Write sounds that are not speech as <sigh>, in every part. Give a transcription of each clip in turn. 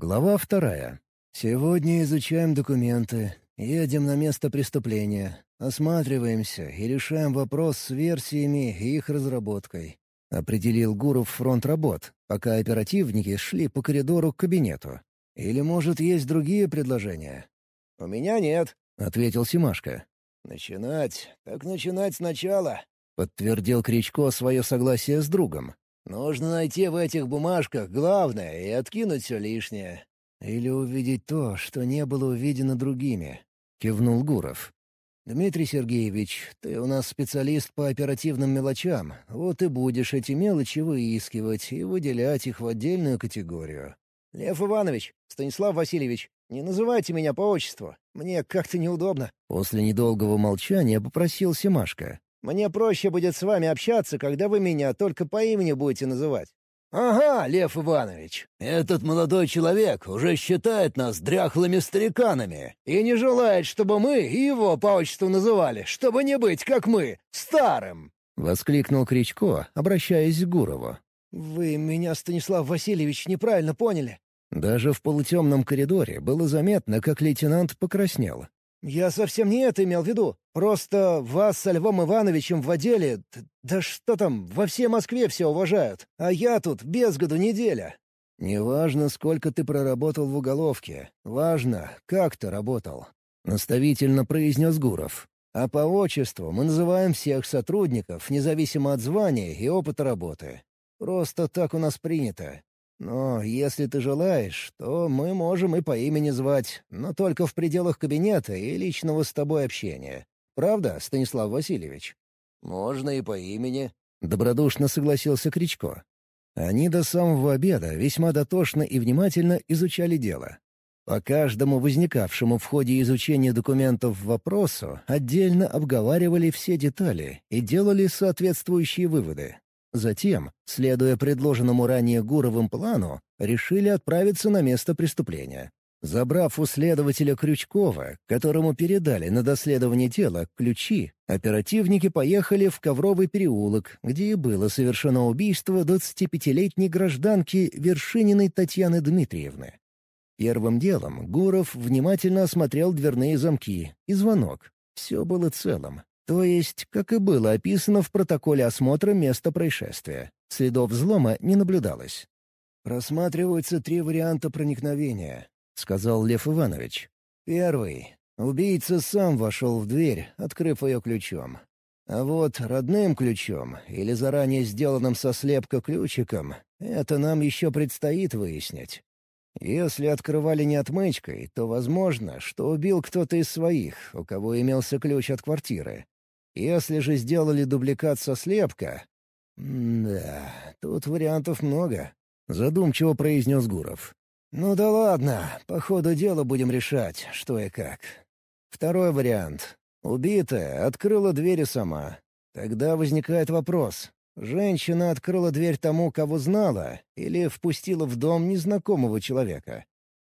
Глава вторая. «Сегодня изучаем документы, едем на место преступления, осматриваемся и решаем вопрос с версиями и их разработкой», — определил Гуров фронт работ, пока оперативники шли по коридору к кабинету. «Или, может, есть другие предложения?» «У меня нет», — ответил Симашко. «Начинать, так начинать сначала», — подтвердил Кричко свое согласие с другом. Нужно найти в этих бумажках главное и откинуть все лишнее. Или увидеть то, что не было увидено другими», — кивнул Гуров. «Дмитрий Сергеевич, ты у нас специалист по оперативным мелочам, вот и будешь эти мелочи выискивать и выделять их в отдельную категорию». «Лев Иванович, Станислав Васильевич, не называйте меня по отчеству, мне как-то неудобно». После недолгого молчания попросил Семашко. Мне проще будет с вами общаться, когда вы меня только по имени будете называть». «Ага, Лев Иванович, этот молодой человек уже считает нас дряхлыми стариканами и не желает, чтобы мы его по отчеству называли, чтобы не быть, как мы, старым!» — воскликнул Кричко, обращаясь к Гурову. «Вы меня, Станислав Васильевич, неправильно поняли». Даже в полутемном коридоре было заметно, как лейтенант покраснел. «Я совсем не это имел в виду. Просто вас со Львом Ивановичем в отделе... Да что там, во всей Москве все уважают. А я тут без году неделя». «Неважно, сколько ты проработал в уголовке. Важно, как ты работал», — наставительно произнес Гуров. «А по отчеству мы называем всех сотрудников, независимо от звания и опыта работы. Просто так у нас принято. Но если ты желаешь, то мы можем и по имени звать, но только в пределах кабинета и личного с тобой общения. Правда, Станислав Васильевич?» «Можно и по имени», — добродушно согласился Кричко. Они до самого обеда весьма дотошно и внимательно изучали дело. По каждому возникавшему в ходе изучения документов вопросу отдельно обговаривали все детали и делали соответствующие выводы. Затем, следуя предложенному ранее Гуровым плану, решили отправиться на место преступления. Забрав у следователя Крючкова, которому передали на доследование тела ключи, оперативники поехали в Ковровый переулок, где и было совершено убийство 25-летней гражданки Вершининой Татьяны Дмитриевны. Первым делом Гуров внимательно осмотрел дверные замки и звонок. Все было целым. То есть, как и было описано в протоколе осмотра места происшествия. Следов взлома не наблюдалось. «Просматриваются три варианта проникновения», — сказал Лев Иванович. «Первый. Убийца сам вошел в дверь, открыв ее ключом. А вот родным ключом или заранее сделанным со слепка ключиком — это нам еще предстоит выяснить. Если открывали не отмычкой, то возможно, что убил кто-то из своих, у кого имелся ключ от квартиры. Если же сделали дубликат со слепка... «Да, тут вариантов много», — задумчиво произнес Гуров. «Ну да ладно, по ходу дела будем решать, что и как. Второй вариант. Убитая открыла двери сама. Тогда возникает вопрос. Женщина открыла дверь тому, кого знала, или впустила в дом незнакомого человека?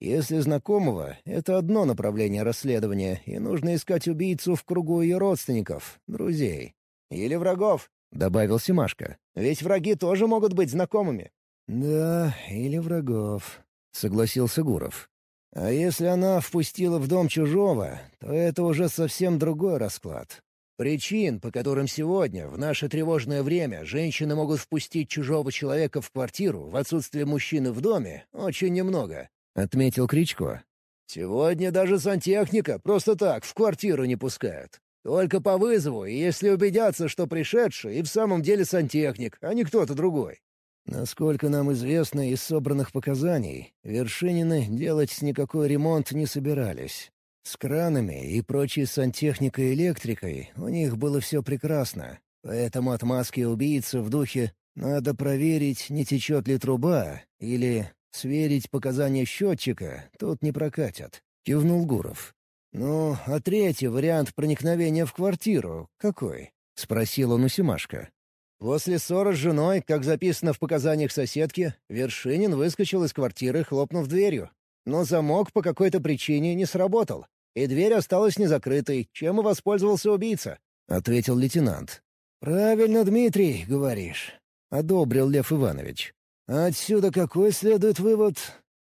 Если знакомого, это одно направление расследования, и нужно искать убийцу в кругу ее родственников, друзей. Или врагов, — добавил Симашко. «Ведь враги тоже могут быть знакомыми». «Да, или врагов», — согласился Гуров. «А если она впустила в дом чужого, то это уже совсем другой расклад. Причин, по которым сегодня, в наше тревожное время, женщины могут впустить чужого человека в квартиру в отсутствие мужчины в доме, очень немного. — отметил Кричко. «Сегодня даже сантехника просто так в квартиру не пускают. Только по вызову, и если убедятся, что пришедший и в самом деле сантехник, а не кто-то другой». Насколько нам известно из собранных показаний, Вершинины делать никакой ремонт не собирались. С кранами и прочей сантехникой и электрикой у них было все прекрасно, поэтому отмазки убийцы в духе «надо проверить, не течет ли труба» или Сверить показания счетчика тут не прокатят», — кивнул Гуров. «Ну, а третий вариант проникновения в квартиру какой?» — спросил он у Симашка. После ссоры с женой, как записано в показаниях соседки, Вершинин выскочил из квартиры, хлопнув дверью. Но замок по какой-то причине не сработал, и дверь осталась незакрытой, чем и воспользовался убийца», — ответил лейтенант. «Правильно, Дмитрий, говоришь», — одобрил Лев Иванович. Отсюда какой следует вывод?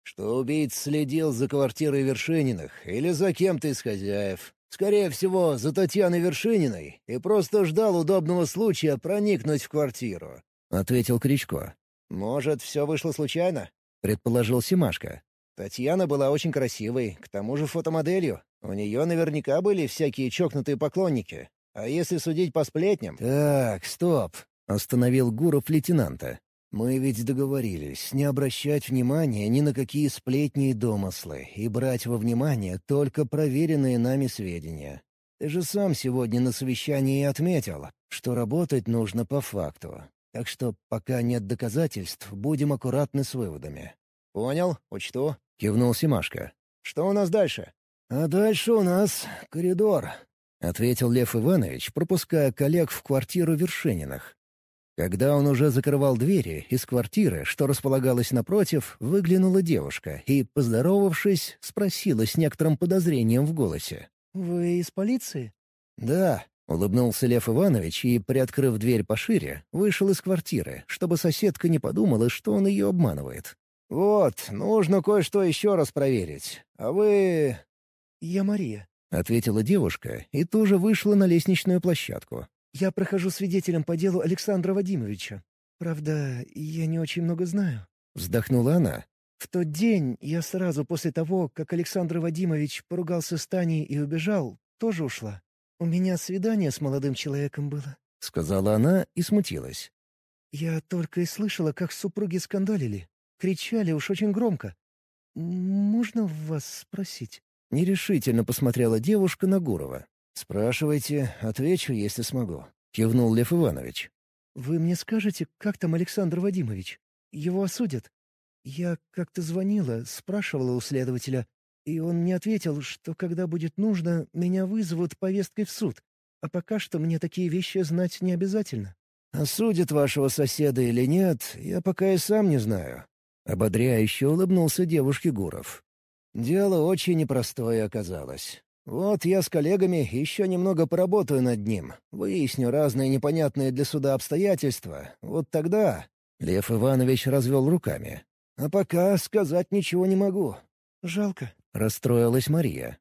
что убийц следил за квартирой Вершининых или за кем-то из хозяев. Скорее всего, за Татьяной Вершининой и просто ждал удобного случая проникнуть в квартиру», — ответил Кричко. «Может, все вышло случайно?» — предположил Симашка. «Татьяна была очень красивой, к тому же фотомоделью. У нее наверняка были всякие чокнутые поклонники. А если судить по сплетням...» «Так, стоп», — остановил Гуров лейтенанта. Мы ведь договорились не обращать внимания ни на какие сплетни и домыслы и брать во внимание только проверенные нами сведения. Ты же сам сегодня на совещании отметил, что работать нужно по факту. Так что пока нет доказательств, будем аккуратны с выводами. «Понял, учту», — кивнул Симашка. «Что у нас дальше?» «А дальше у нас коридор», — ответил Лев Иванович, пропуская коллег в квартиру Вершининых. Когда он уже закрывал двери, из квартиры, что располагалась напротив, выглянула девушка и, поздоровавшись, спросила с некоторым подозрением в голосе. «Вы из полиции?» «Да», — улыбнулся Лев Иванович и, приоткрыв дверь пошире, вышел из квартиры, чтобы соседка не подумала, что он ее обманывает. «Вот, нужно кое-что еще раз проверить. А вы...» «Я Мария», — ответила девушка и тоже вышла на лестничную площадку. Я прохожу свидетелем по делу Александра Вадимовича. Правда, я не очень много знаю». Вздохнула она. «В тот день я сразу после того, как Александр Вадимович поругался с Таней и убежал, тоже ушла. У меня свидание с молодым человеком было», — сказала она и смутилась. «Я только и слышала, как супруги скандалили. Кричали уж очень громко. Можно вас спросить?» Нерешительно посмотрела девушка на Гурова. «Спрашивайте, отвечу, если смогу», — кивнул Лев Иванович. «Вы мне скажете, как там Александр Вадимович? Его осудят? Я как-то звонила, спрашивала у следователя, и он мне ответил, что когда будет нужно, меня вызовут повесткой в суд, а пока что мне такие вещи знать не обязательно». «Осудят вашего соседа или нет, я пока и сам не знаю», — ободряюще улыбнулся девушке Гуров. «Дело очень непростое оказалось. Вот я с коллегами еще немного поработаю над ним, выясню разные непонятные для суда обстоятельства. Вот тогда...» Лев Иванович развел руками. «А пока сказать ничего не могу». «Жалко», — расстроилась Мария.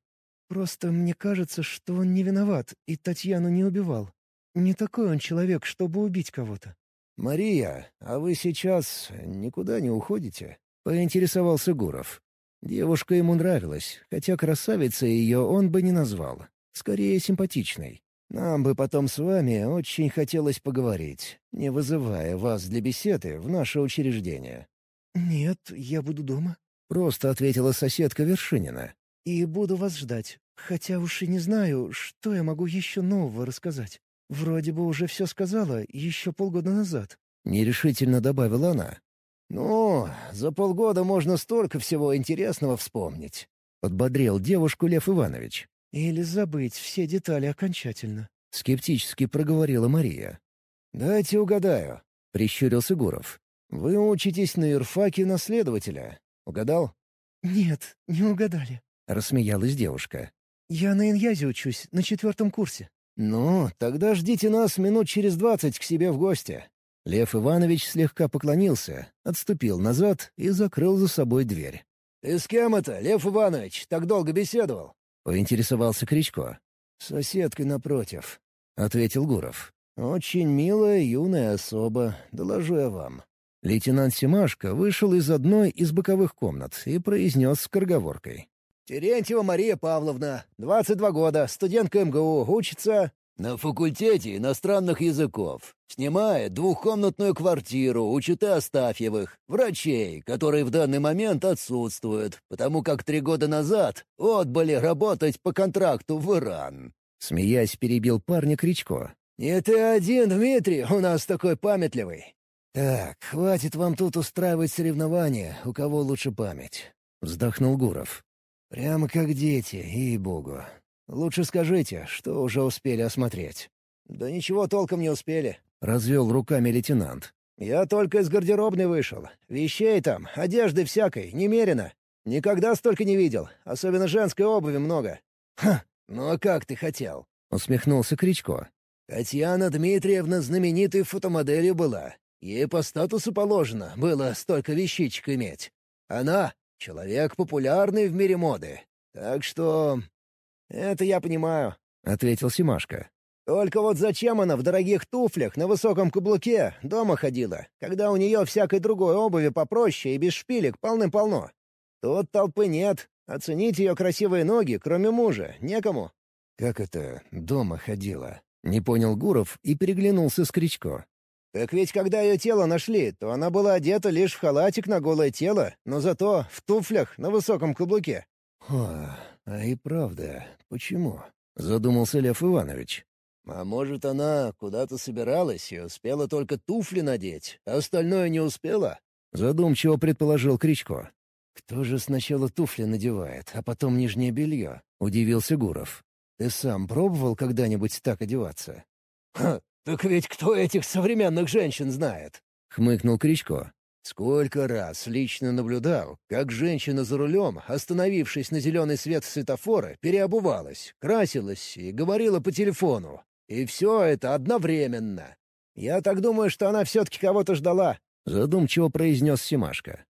«Просто мне кажется, что он не виноват и Татьяну не убивал. Не такой он человек, чтобы убить кого-то». «Мария, а вы сейчас никуда не уходите?» — поинтересовался Гуров. Девушка ему нравилась, хотя красавицей ее он бы не назвал. Скорее, симпатичной. Нам бы потом с вами очень хотелось поговорить, не вызывая вас для беседы в наше учреждение». «Нет, я буду дома», — просто ответила соседка Вершинина. «И буду вас ждать, хотя уж и не знаю, что я могу еще нового рассказать. Вроде бы уже все сказала еще полгода назад». Нерешительно добавила она. «Ну, за полгода можно столько всего интересного вспомнить», — подбодрил девушку Лев Иванович. «Или забыть все детали окончательно», — скептически проговорила Мария. «Дайте угадаю», — прищурился Гуров. «Вы учитесь на юрфаке наследователя. Угадал?» «Нет, не угадали», — рассмеялась девушка. «Я на Иньязе учусь, на четвертом курсе». «Ну, тогда ждите нас минут через двадцать к себе в гости. Лев Иванович слегка поклонился, отступил назад и закрыл за собой дверь. «Ты с кем это, Лев Иванович, так долго беседовал?» — поинтересовался Кричко. «С соседкой напротив», — ответил Гуров. «Очень милая юная особа, доложу я вам». Лейтенант Семашко вышел из одной из боковых комнат и произнес с корговоркой. «Терентьева Мария Павловна, 22 года, студентка МГУ, учится...» На факультете иностранных языков. Снимает двухкомнатную квартиру у Читы Астафьевых, врачей, которые в данный момент отсутствуют, потому как три года назад отбыли работать по контракту в Иран. Смеясь, перебил парня Кричко. «Не ты один, Дмитрий, у нас такой памятливый». «Так, хватит вам тут устраивать соревнования, у кого лучше память», — вздохнул Гуров. «Прямо как дети, ей-богу. Лучше скажите, что уже успели осмотреть». «Да ничего толком не успели», — развел руками лейтенант. «Я только из гардеробной вышел. Вещей там, одежды всякой, немерено. Никогда столько не видел, особенно женской обуви много». «Ха, ну а как ты хотел?» — усмехнулся Кричко. «Татьяна Дмитриевна знаменитой фотомоделью была. Ей по статусу положено было столько вещичек иметь. Она Человек популярный в мире моды. Так что... Это я понимаю», — ответил Симашка. «Только вот зачем она в дорогих туфлях на высоком каблуке дома ходила, когда у нее всякой другой обуви попроще и без шпилек полным-полно? Тут толпы нет. Оценить ее красивые ноги, кроме мужа, некому». «Как это дома ходила?» — не понял Гуров и переглянулся с Кричко. «Так ведь когда ее тело нашли, то она была одета лишь в халатик на голое тело, но зато в туфлях на высоком каблуке». «О, а и правда, почему?» — задумался Лев Иванович. «А может, она куда-то собиралась и успела только туфли надеть, а остальное не успела?» — задумчиво предположил Кричко. «Кто же сначала туфли надевает, а потом нижнее белье?» — удивился Гуров. «Ты сам пробовал когда-нибудь так одеваться?» «Ха, так ведь кто этих современных женщин знает?» — хмыкнул Кричко. Сколько раз лично наблюдал, как женщина за рулем, остановившись на зеленый свет светофора, переобувалась, красилась и говорила по телефону. И все это одновременно. Я так думаю, что она все-таки кого-то ждала. Задумчиво произнес Симашка.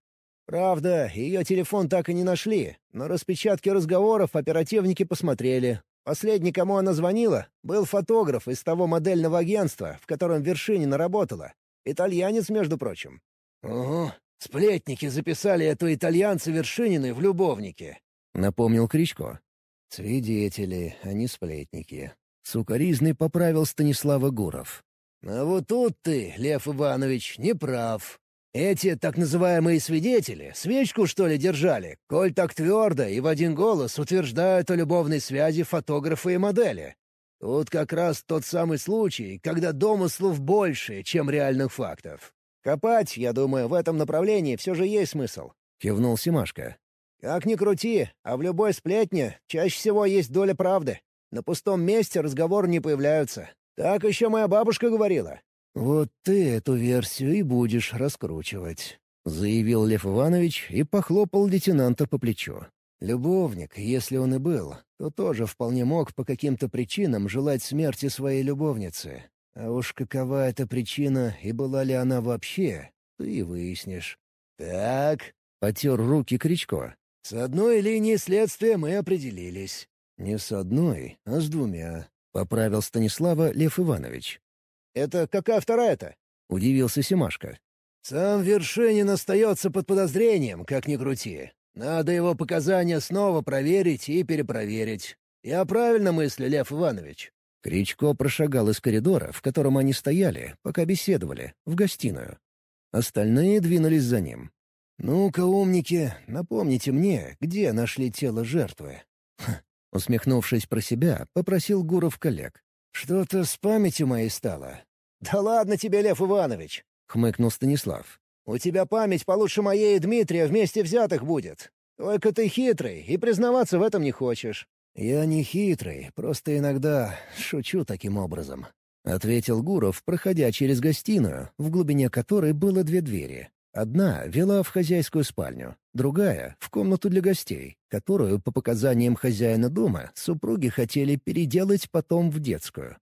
Правда, ее телефон так и не нашли, но распечатки разговоров оперативники посмотрели. Последний, кому она звонила, был фотограф из того модельного агентства, в котором Вершинина работала. Итальянец, между прочим. «Угу, сплетники записали эту итальянца Вершининой в любовнике», — напомнил Кричко. «Свидетели, а не сплетники». Сукаризный поправил Станислава Гуров. «А вот тут ты, Лев Иванович, не прав. Эти так называемые свидетели свечку, что ли, держали, коль так твердо и в один голос утверждают о любовной связи фотографа и модели. Тут как раз тот самый случай, когда домыслов больше, чем реальных фактов. Копать, я думаю, в этом направлении все же есть смысл. Кивнул Симашка. Как ни крути, а в любой сплетне чаще всего есть доля правды. На пустом месте разговор не появляются. Так еще моя бабушка говорила. «Вот ты эту версию и будешь раскручивать», — заявил Лев Иванович и похлопал лейтенанта по плечу. Любовник, если он и был, то тоже вполне мог по каким-то причинам желать смерти своей любовницы. А уж какова эта причина и была ли она вообще, ты и выяснишь. «Так», — потер руки Кричко. «С одной линией следствия мы определились». «Не с одной, а с двумя», — поправил Станислава Лев Иванович. «Это какая вторая-то?» — удивился Семашко. «Сам Вершинин остается под подозрением, как ни крути. Надо его показания снова проверить и перепроверить. Я правильно мыслю, Лев Иванович?» Кричко прошагал из коридора, в котором они стояли, пока беседовали, в гостиную. Остальные двинулись за ним. «Ну-ка, умники, напомните мне, где нашли тело жертвы?» Усмехнувшись про себя, попросил Гуров коллег. «Что-то с памятью моей стало». «Да ладно тебе, Лев Иванович!» — хмыкнул Станислав. «У тебя память получше моей и Дмитрия вместе взятых будет. Только ты хитрый и признаваться в этом не хочешь. «Я не хитрый, просто иногда шучу таким образом», — ответил Гуров, проходя через гостиную, в глубине которой было две двери. Одна вела в хозяйскую спальню, другая — в комнату для гостей, которую, по показаниям хозяина дома, супруги хотели переделать потом в детскую.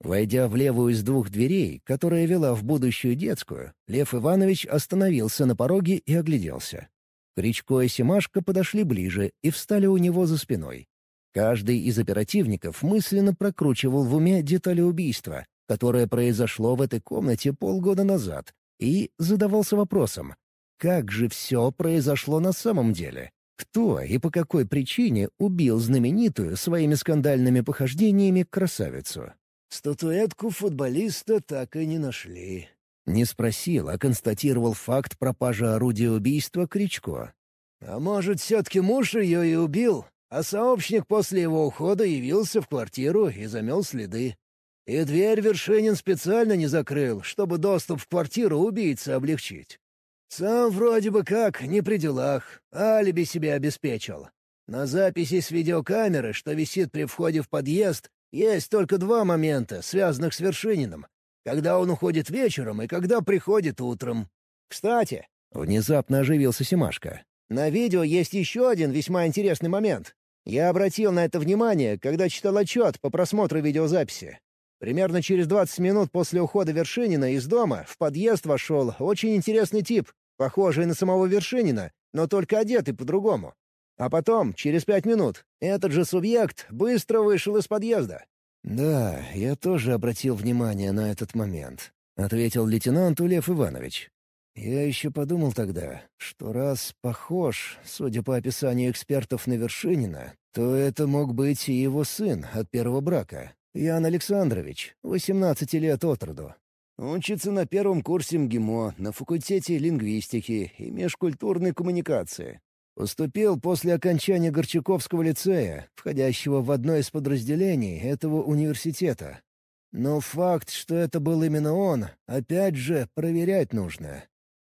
Войдя в левую из двух дверей, которая вела в будущую детскую, Лев Иванович остановился на пороге и огляделся. Кричко и Семашко подошли ближе и встали у него за спиной. Каждый из оперативников мысленно прокручивал в уме детали убийства, которое произошло в этой комнате полгода назад, и задавался вопросом, как же все произошло на самом деле? Кто и по какой причине убил знаменитую своими скандальными похождениями красавицу? Статуэтку футболиста так и не нашли. Не спросил, а констатировал факт пропажи орудия убийства Кричко. «А может, все-таки муж ее и убил?» А сообщник после его ухода явился в квартиру и замел следы. И дверь Вершинин специально не закрыл, чтобы доступ в квартиру убийцы облегчить. Сам вроде бы как не при делах, алиби себе обеспечил. На записи с видеокамеры, что висит при входе в подъезд, есть только два момента, связанных с Вершининым. Когда он уходит вечером и когда приходит утром. Кстати... Внезапно оживился Семашко. На видео есть еще один весьма интересный момент. Я обратил на это внимание, когда читал отчет по просмотру видеозаписи. Примерно через 20 минут после ухода Вершинина из дома в подъезд вошел очень интересный тип, похожий на самого Вершинина, но только одетый по-другому. А потом, через пять минут, этот же субъект быстро вышел из подъезда. «Да, я тоже обратил внимание на этот момент», — ответил лейтенант Лев Иванович. «Я еще подумал тогда, что раз похож, судя по описанию экспертов на Вершинина, то это мог быть и его сын от первого брака, Ян Александрович, 18 лет от роду. Учится на первом курсе МГИМО на факультете лингвистики и межкультурной коммуникации. Поступил после окончания Горчаковского лицея, входящего в одно из подразделений этого университета. Но факт, что это был именно он, опять же, проверять нужно.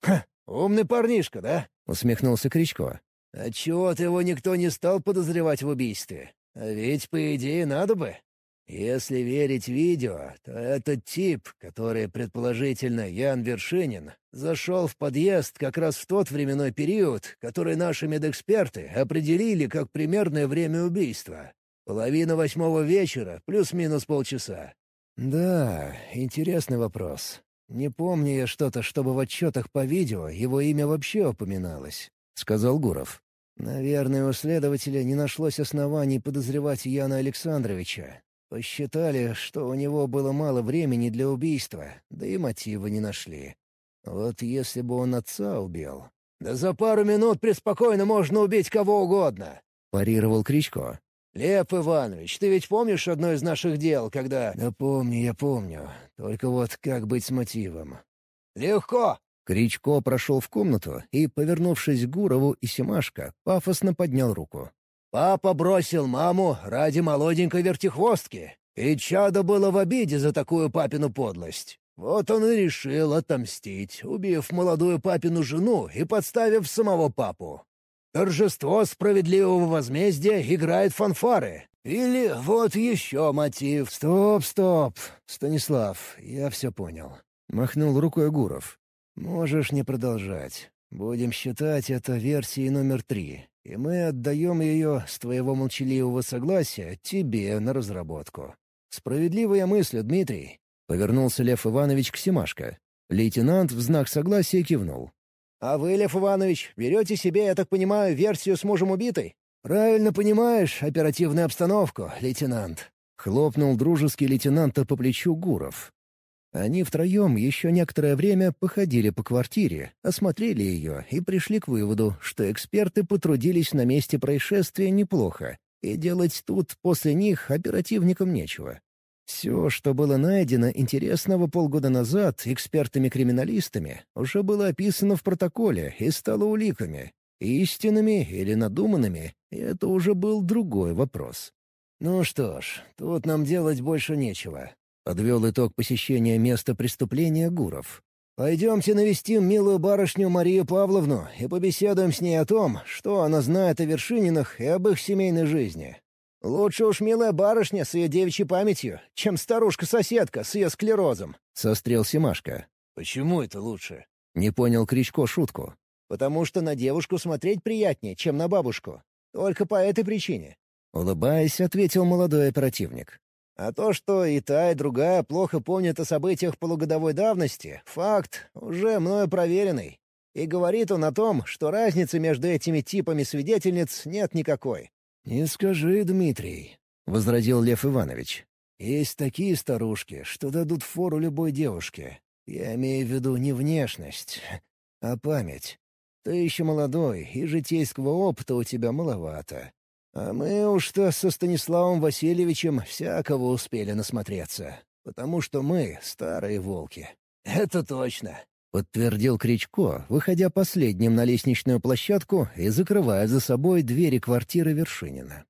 «Ха, умный парнишка, да?» — усмехнулся Кричко. «А чего-то его никто не стал подозревать в убийстве. А ведь, по идее, надо бы. Если верить видео, то этот тип, который предположительно Ян Вершинин, зашел в подъезд как раз в тот временной период, который наши медэксперты определили как примерное время убийства. Половина восьмого вечера плюс-минус полчаса. «Да, интересный вопрос. Не помню я что-то, чтобы в отчетах по видео его имя вообще упоминалось», — сказал Гуров. «Наверное, у следователя не нашлось оснований подозревать Яна Александровича. Посчитали, что у него было мало времени для убийства, да и мотива не нашли. Вот если бы он отца убил... «Да за пару минут преспокойно можно убить кого угодно», — парировал Кричко. «Лев Иванович, ты ведь помнишь одно из наших дел, когда...» «Да помню, я помню. Только вот как быть с мотивом?» «Легко!» Кричко прошел в комнату и, повернувшись к Гурову и Семашко, пафосно поднял руку. Папа бросил маму ради молоденькой вертихвостки, и чадо было в обиде за такую папину подлость. Вот он и решил отомстить, убив молодую папину жену и подставив самого папу. Торжество справедливого возмездия играет фанфары. Или вот еще мотив. «Стоп, стоп, Станислав, я все понял», — махнул рукой Гуров. «Можешь не продолжать. Будем считать это версией номер три и мы отдаем ее, с твоего молчаливого согласия, тебе на разработку. Справедливая мысль, Дмитрий», — повернулся Лев Иванович к Семашко. Лейтенант в знак согласия кивнул. «А вы, Лев Иванович, берете себе, я так понимаю, версию с мужем убитой?» «Правильно понимаешь оперативную обстановку, лейтенант», — хлопнул дружеский лейтенанта по плечу Гуров. Они втроем еще некоторое время походили по квартире, осмотрели ее и пришли к выводу, что эксперты потрудились на месте происшествия неплохо, и делать тут после них оперативникам нечего. Все, что было найдено интересного полгода назад экспертами-криминалистами, уже было описано в протоколе и стало уликами. Истинными или надуманными — это уже был другой вопрос. Ну что ж, тут нам делать больше нечего. Подвел итог посещения места преступления Гуров. «Пойдемте навестим милую барышню Марию Павловну и побеседуем с ней о том, что она знает о Вершининах и об их семейной жизни. Лучше уж милая барышня с ее девичьей памятью, чем старушка-соседка с ее склерозом», — сострел Семашко. «Почему это лучше?» — не понял Кричко шутку. «Потому что на девушку смотреть приятнее, чем на бабушку. Только по этой причине». Улыбаясь, ответил молодой оперативник. А то, что и та, и другая плохо помнят о событиях полугодовой давности, факт, уже мною проверенный. И говорит он о том, что разницы между этими типами свидетельниц нет никакой. «Не скажи, Дмитрий», — возразил Лев Иванович. «Есть такие старушки, что дадут фору любой девушке. Я имею в виду не внешность, <laughs> а память. Ты еще молодой, и житейского опыта у тебя маловато. А мы уж-то со Станиславом Васильевичем всякого успели насмотреться, потому что мы старые волки. <laughs> Это точно. — подтвердил Кричко, выходя последним на лестничную площадку и закрывая за собой двери квартиры Вершинина.